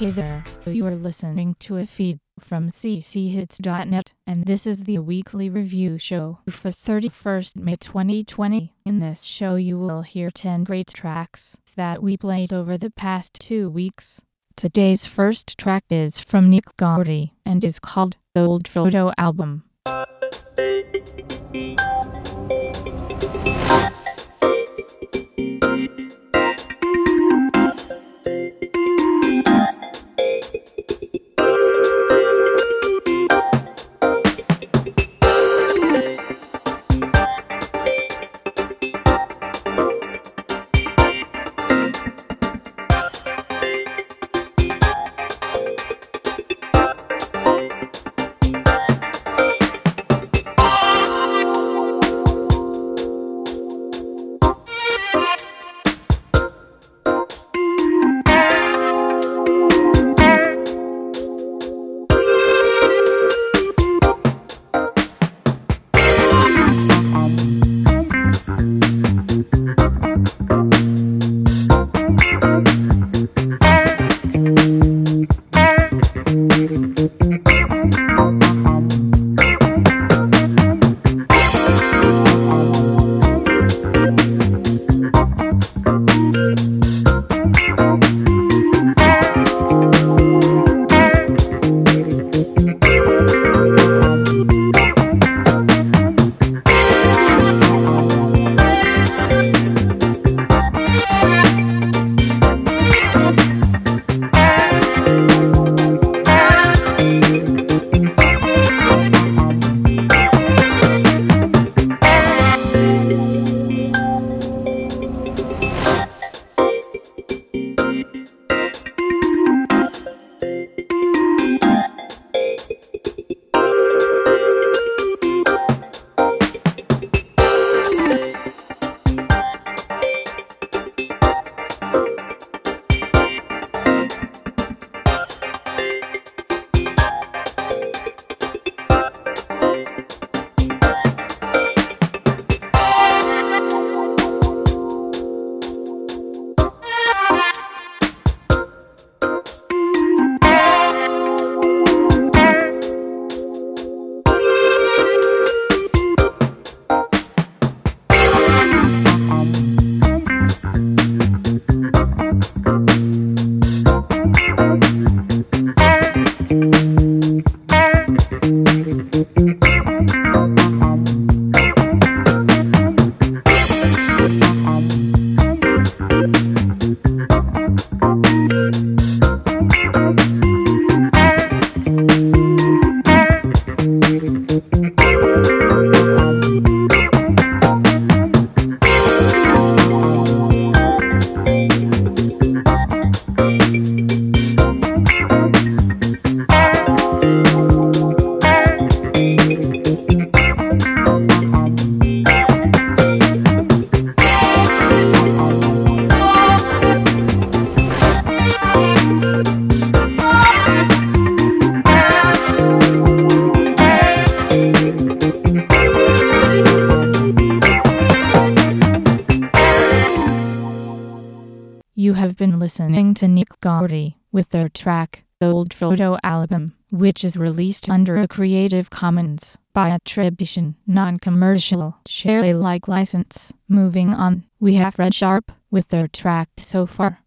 Hey there, you are listening to a feed from cchits.net, and this is the weekly review show for 31st May 2020. In this show, you will hear 10 great tracks that we played over the past two weeks. Today's first track is from Nick Gauri and is called The Old Photo Album. Which is released under a Creative Commons by attribution, non-commercial, share Alike license. Moving on, we have Red Sharp with their track So Far.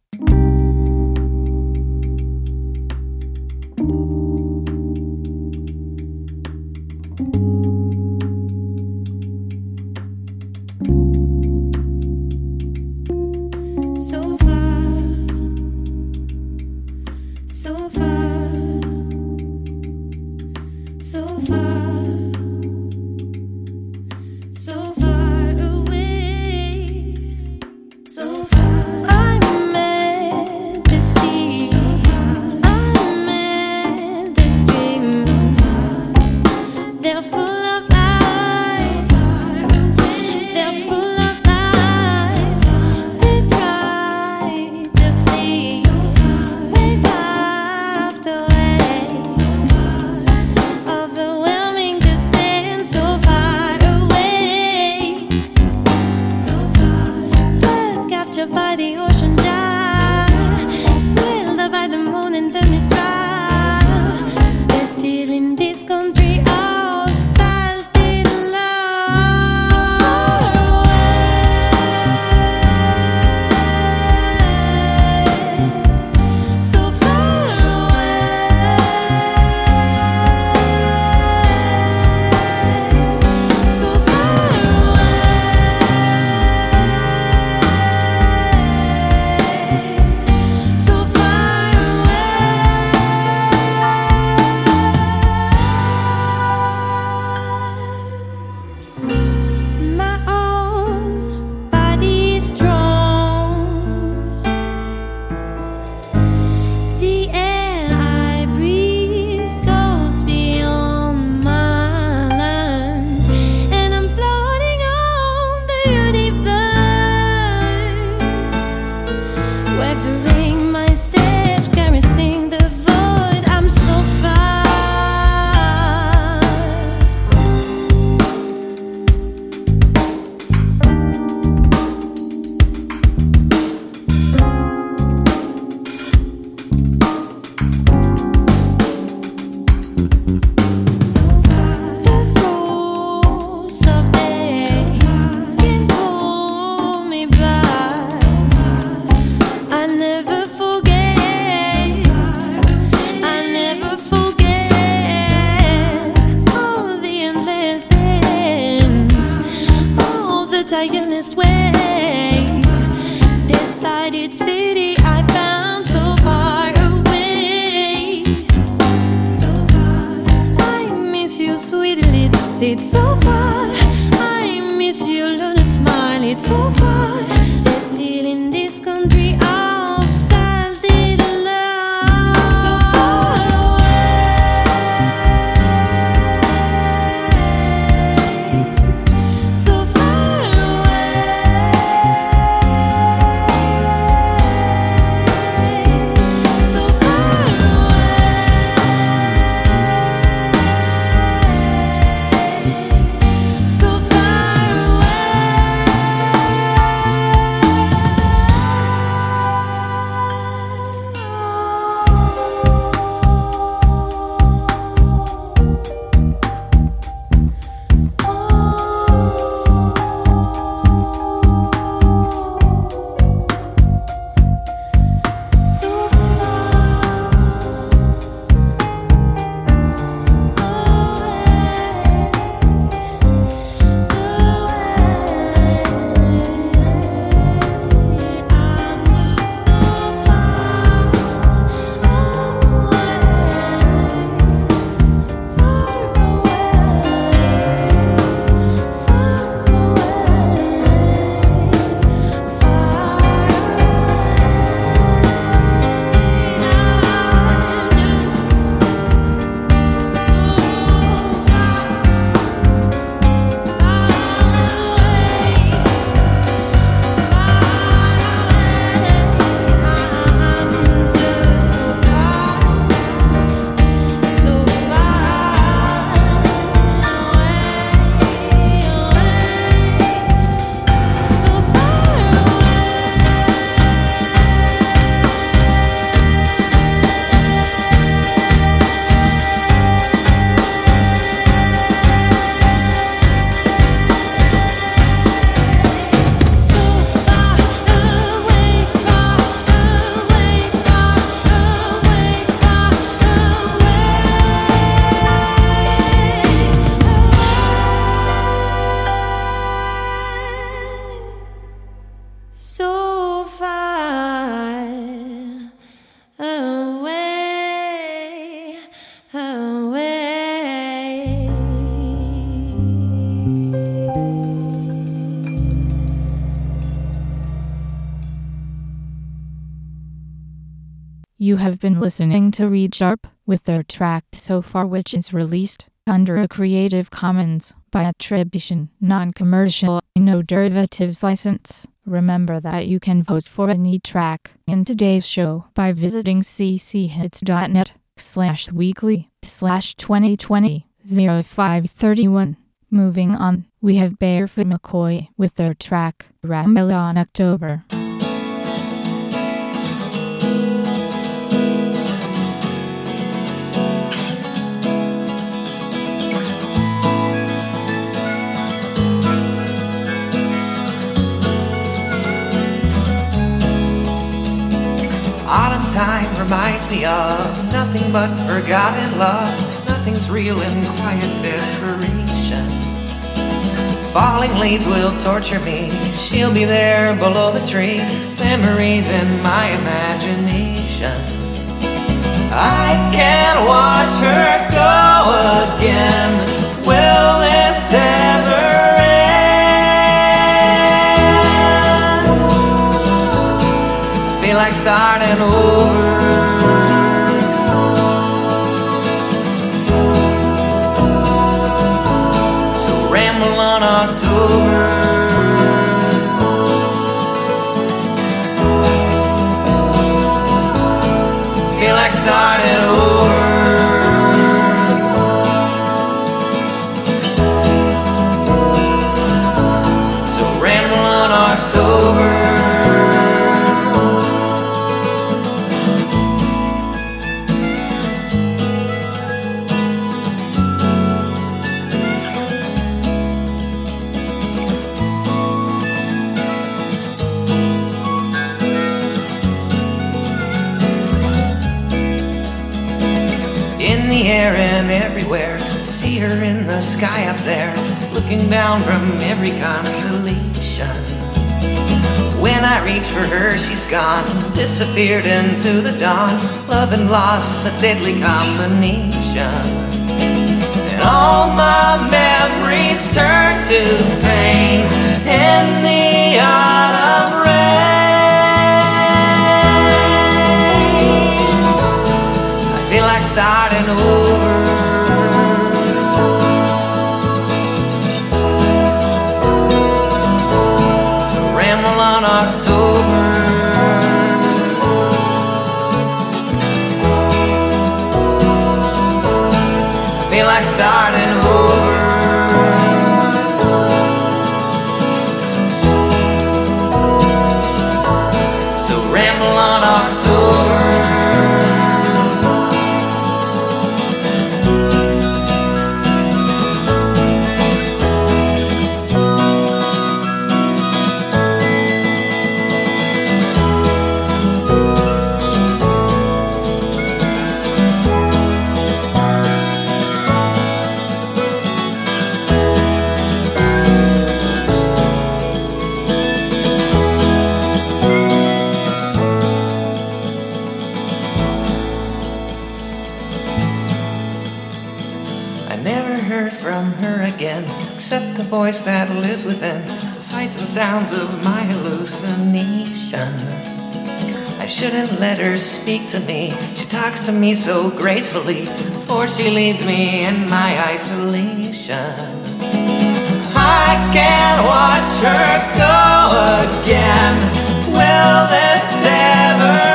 Have been listening to Reed Sharp with their track So Far which is released under a Creative Commons by attribution, non-commercial, no derivatives license. Remember that you can vote for any track in today's show by visiting cchits.net slash weekly slash 2020 0531. Moving on, we have Barefoot McCoy with their track Ramble on October. Reminds me of nothing but forgotten love. Nothing's real in quiet desperation. Falling leaves will torture me. She'll be there below the tree. Memories in my imagination. I can't watch her go again. Will this ever like starting over. Starting over. Sky up there. looking down from every constellation. When I reach for her, she's gone, disappeared into the dawn. Love and loss, a deadly combination. And all my memories turn to pain in the autumn I except the voice that lives within the sights and sounds of my hallucination. I shouldn't let her speak to me. She talks to me so gracefully before she leaves me in my isolation. I can't watch her go again. Will this ever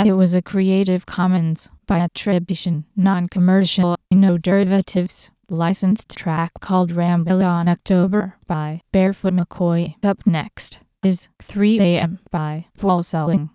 That it was a Creative Commons by attribution, non-commercial, no derivatives, licensed track called Ramble on October by Barefoot McCoy. Up next is 3 AM by Paul Selling.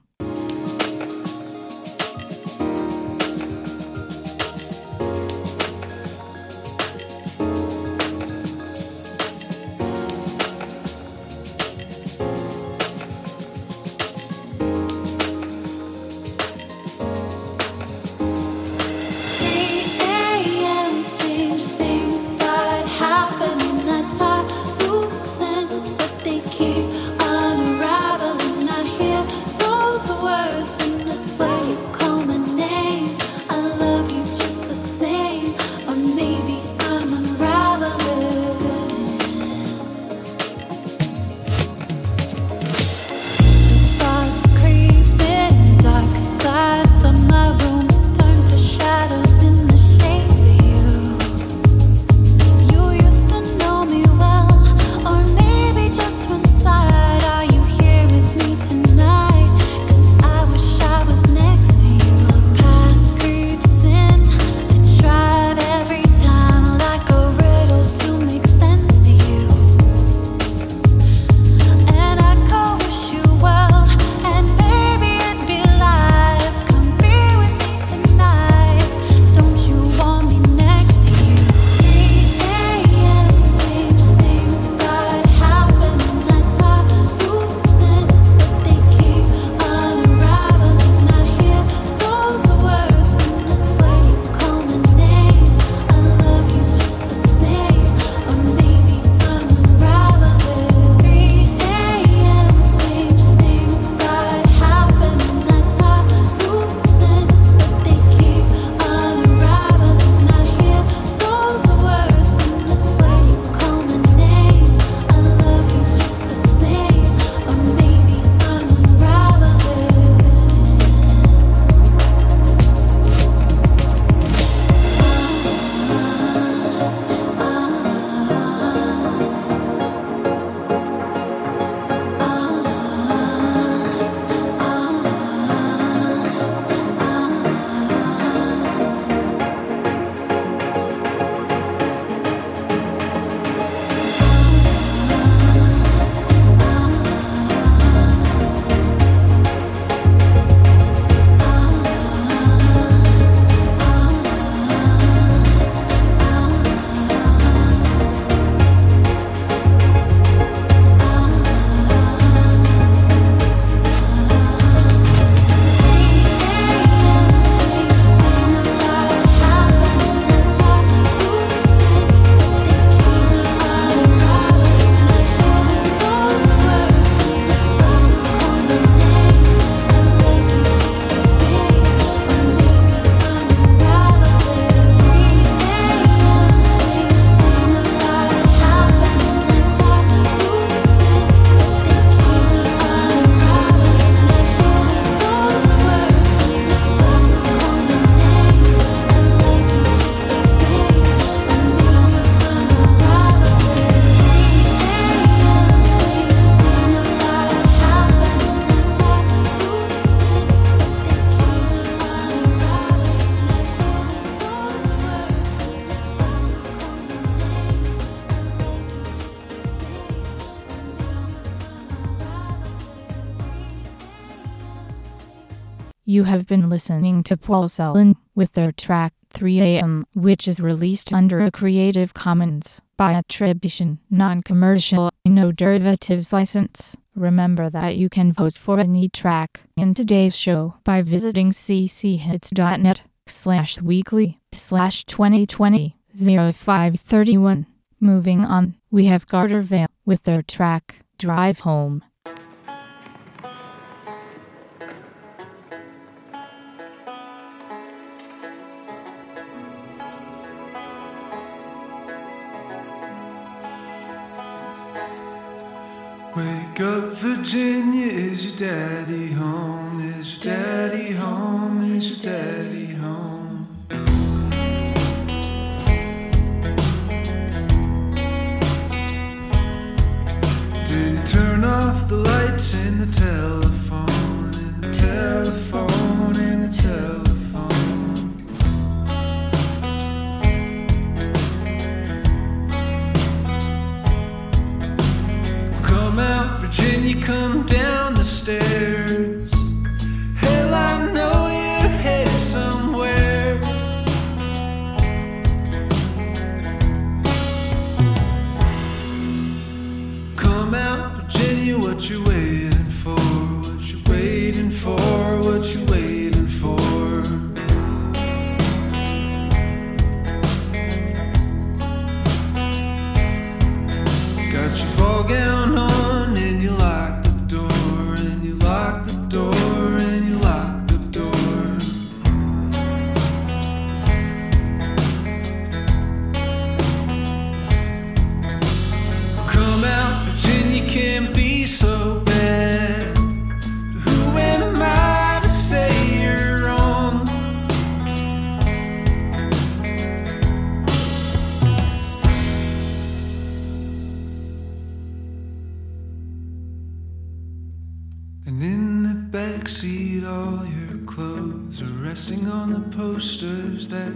You have been listening to Paul Celan with their track 3am, which is released under a Creative Commons by attribution, non-commercial, no derivatives license. Remember that you can vote for any track in today's show by visiting cchits.net slash weekly slash 2020 0531. Moving on, we have Carter Vale with their track Drive Home. Virginia, is your daddy home? Is your daddy home? Is your daddy home? Did he turn off the lights in the television?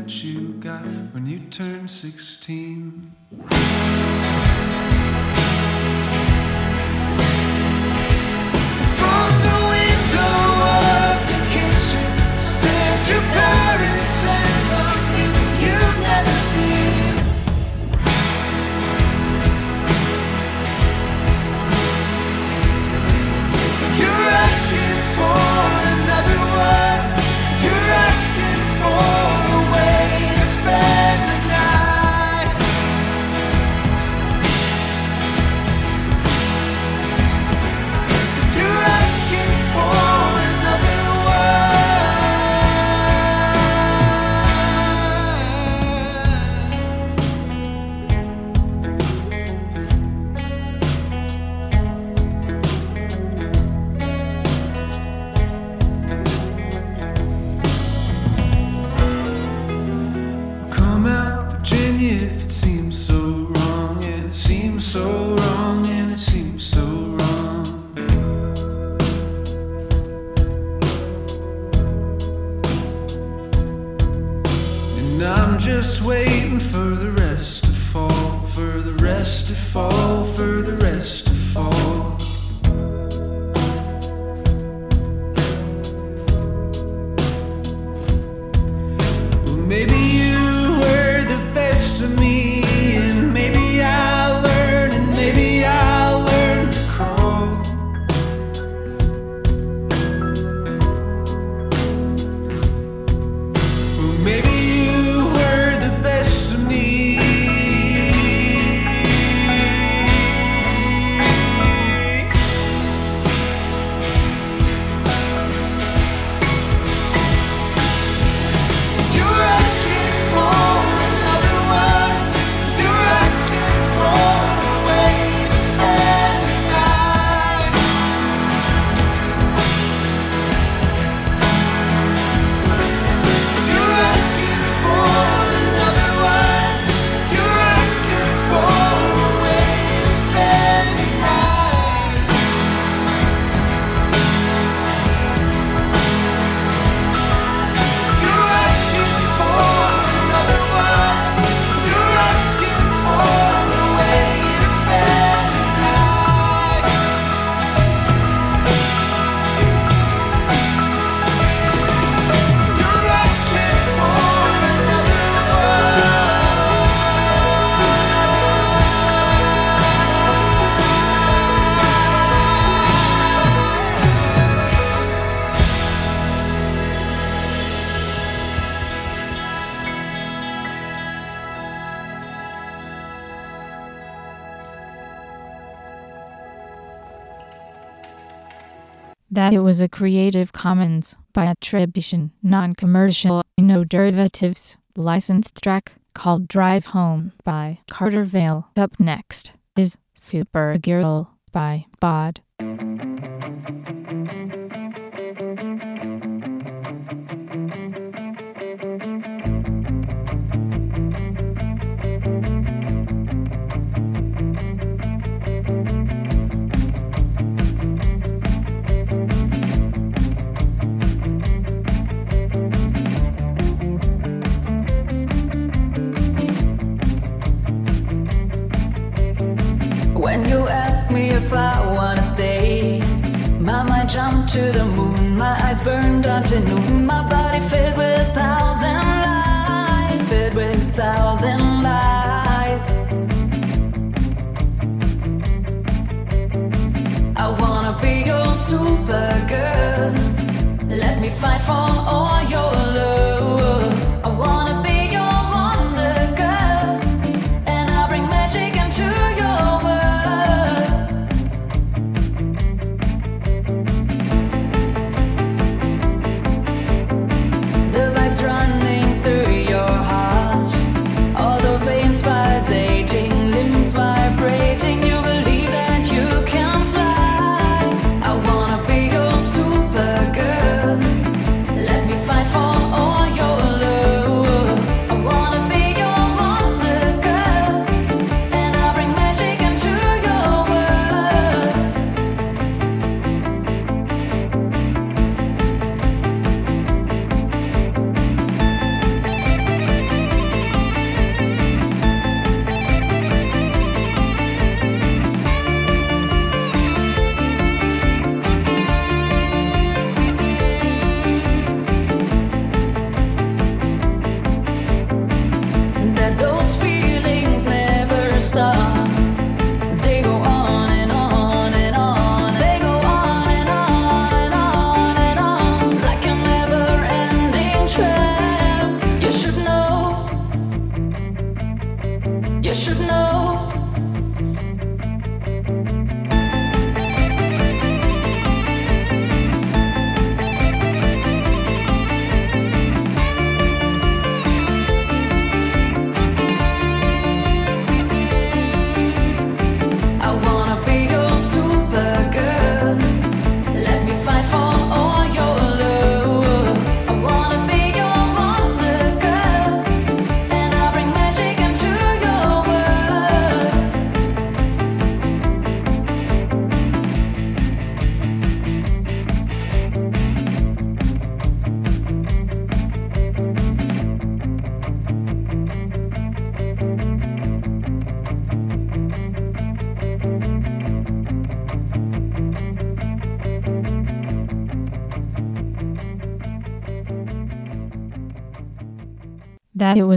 you got when you turned 16. that it was a Creative Commons by attribution, non-commercial, no derivatives, licensed track called Drive Home by Carter Vale. Up next is Supergirl by Bod. to the moon. My eyes burned until noon. My body filled with thousand lights, filled with thousand lights. I wanna be your supergirl. Let me fight for.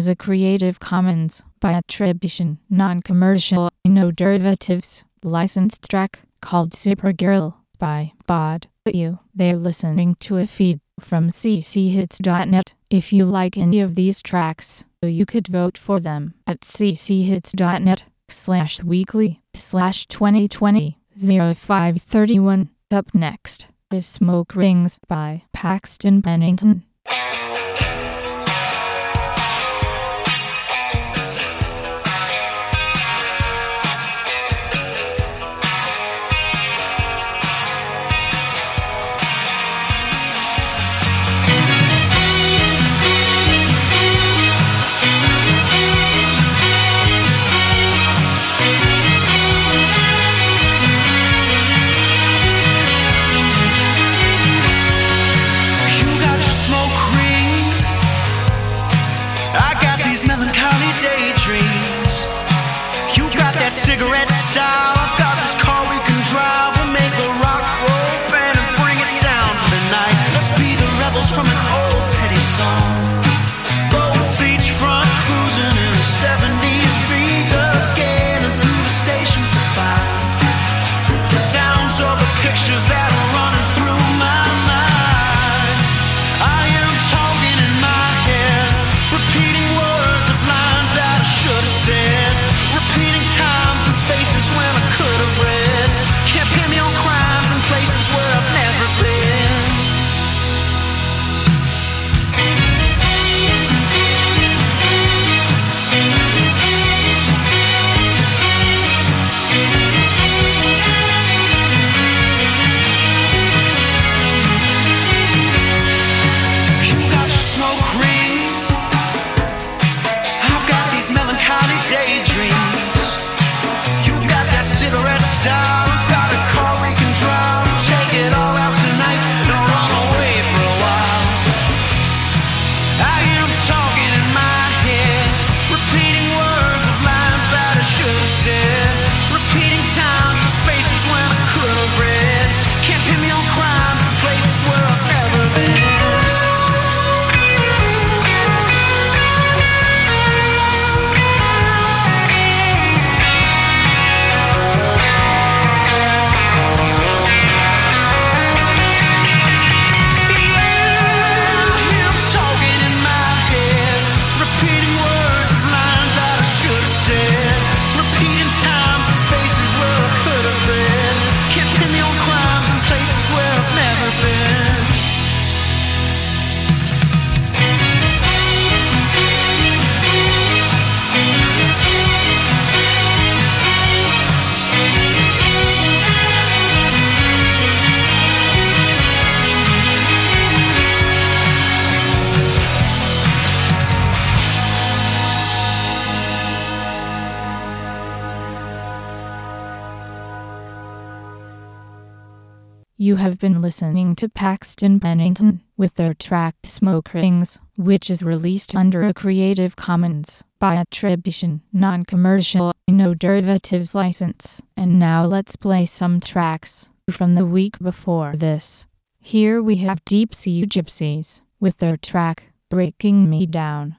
was a Creative Commons by attribution, non-commercial, no derivatives, licensed track called Supergirl by Bod. You, they're listening to a feed from cchits.net. If you like any of these tracks, you could vote for them at cchits.net slash weekly slash 2020 0531. Up next is Smoke Rings by Paxton Pennington. Have been listening to Paxton Pennington with their track Smoke Rings, which is released under a Creative Commons by attribution, non-commercial, no derivatives license. And now let's play some tracks from the week before this. Here we have Deep Sea Gypsies with their track Breaking Me Down.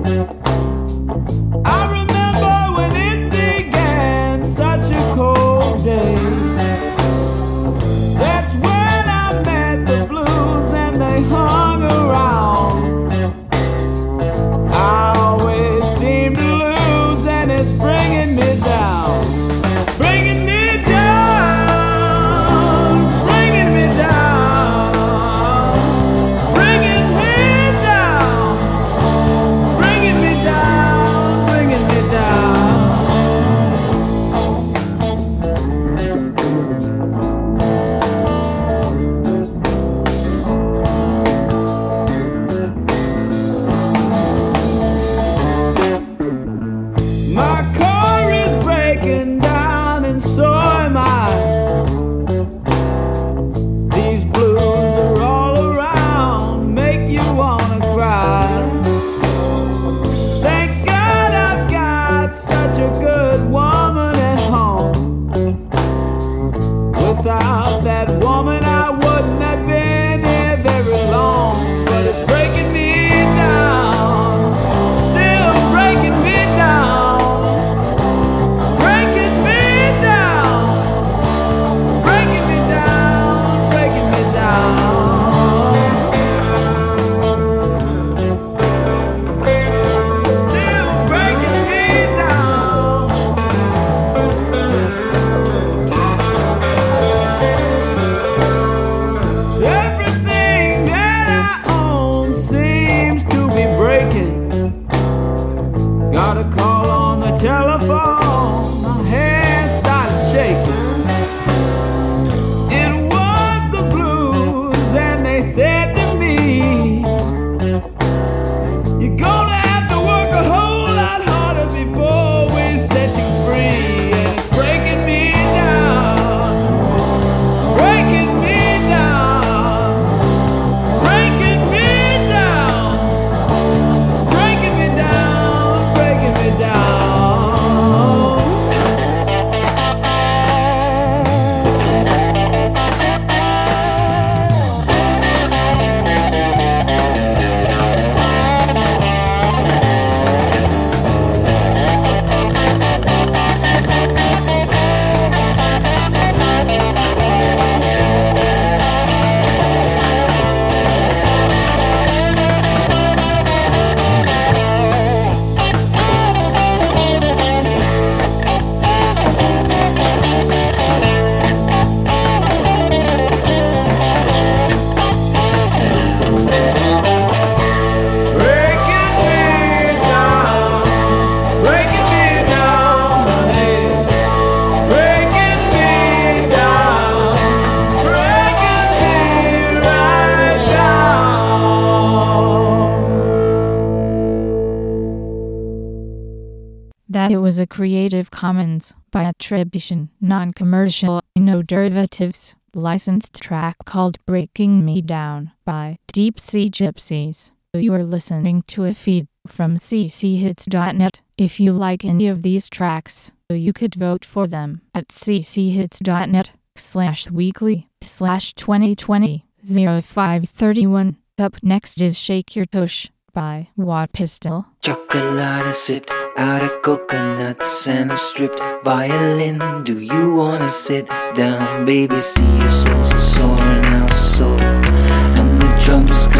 attribution, non-commercial, no derivatives, licensed track called Breaking Me Down by Deep Sea Gypsies. You are listening to a feed from cchits.net. If you like any of these tracks, you could vote for them at cchits.net slash weekly slash 2020 0531. Up next is Shake Your Tush by Watt Pistol. Chocolate out of coconuts and a stripped violin. Do you wanna sit down, baby? See your soul's a sore now, so And the drums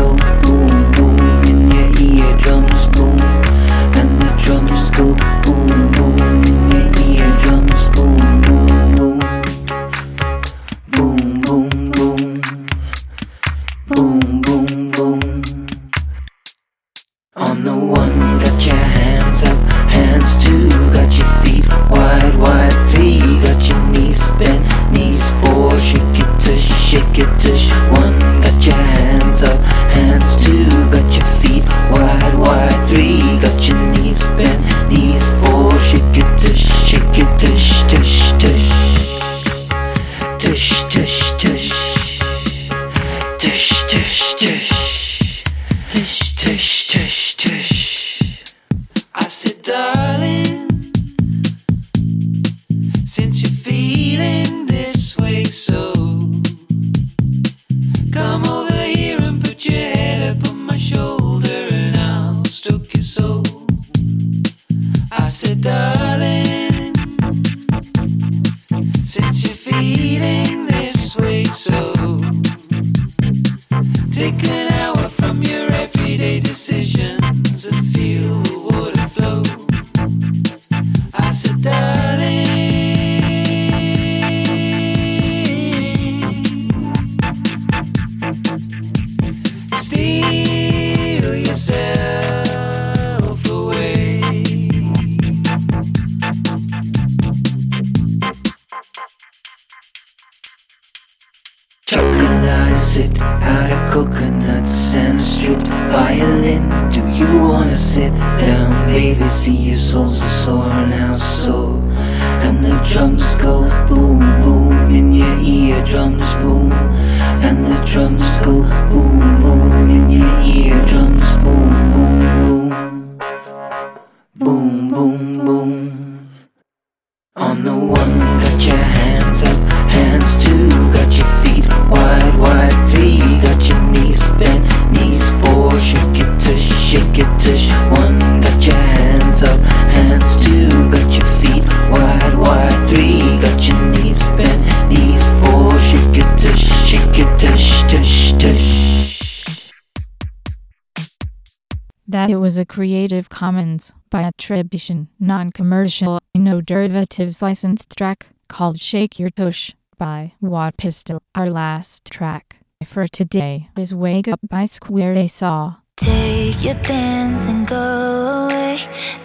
Commons by attribution, non-commercial, no derivatives licensed track called Shake Your Tush by Wapistol. Our last track for today is Wake Up by Square A Saw. Take your things and go away.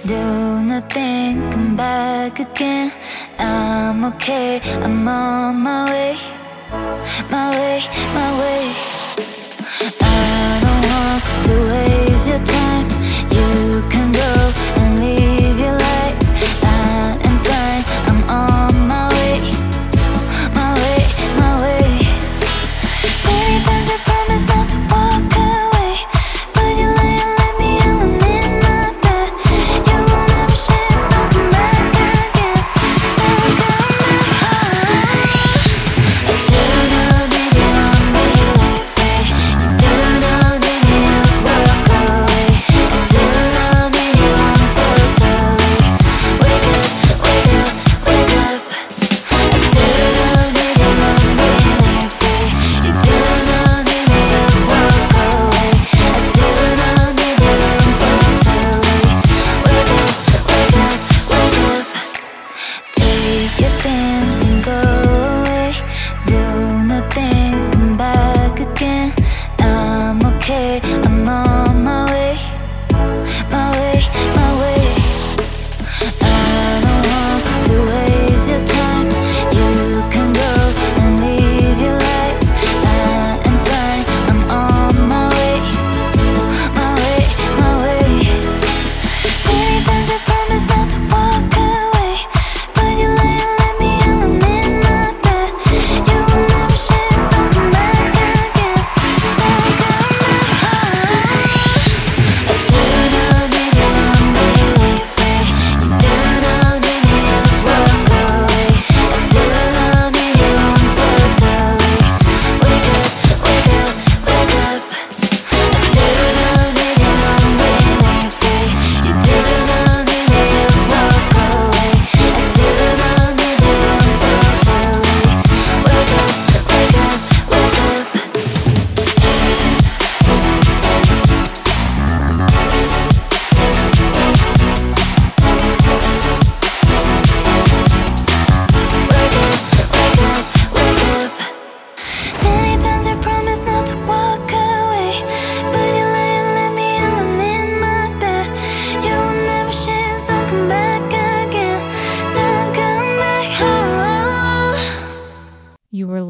Do nothing, come back again. I'm okay, I'm on my way. My way, my way. I don't want to waste your time.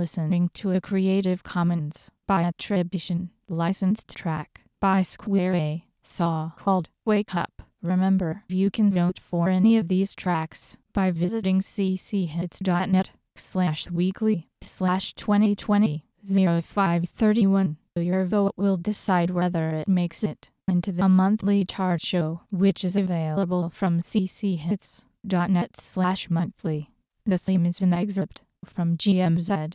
listening to a Creative Commons by attribution, licensed track by Square A, Saw called Wake Up. Remember, you can vote for any of these tracks by visiting cchits.net slash weekly slash 2020 0531. Your vote will decide whether it makes it into the monthly chart show, which is available from cchits.net slash monthly. The theme is an excerpt from GMZ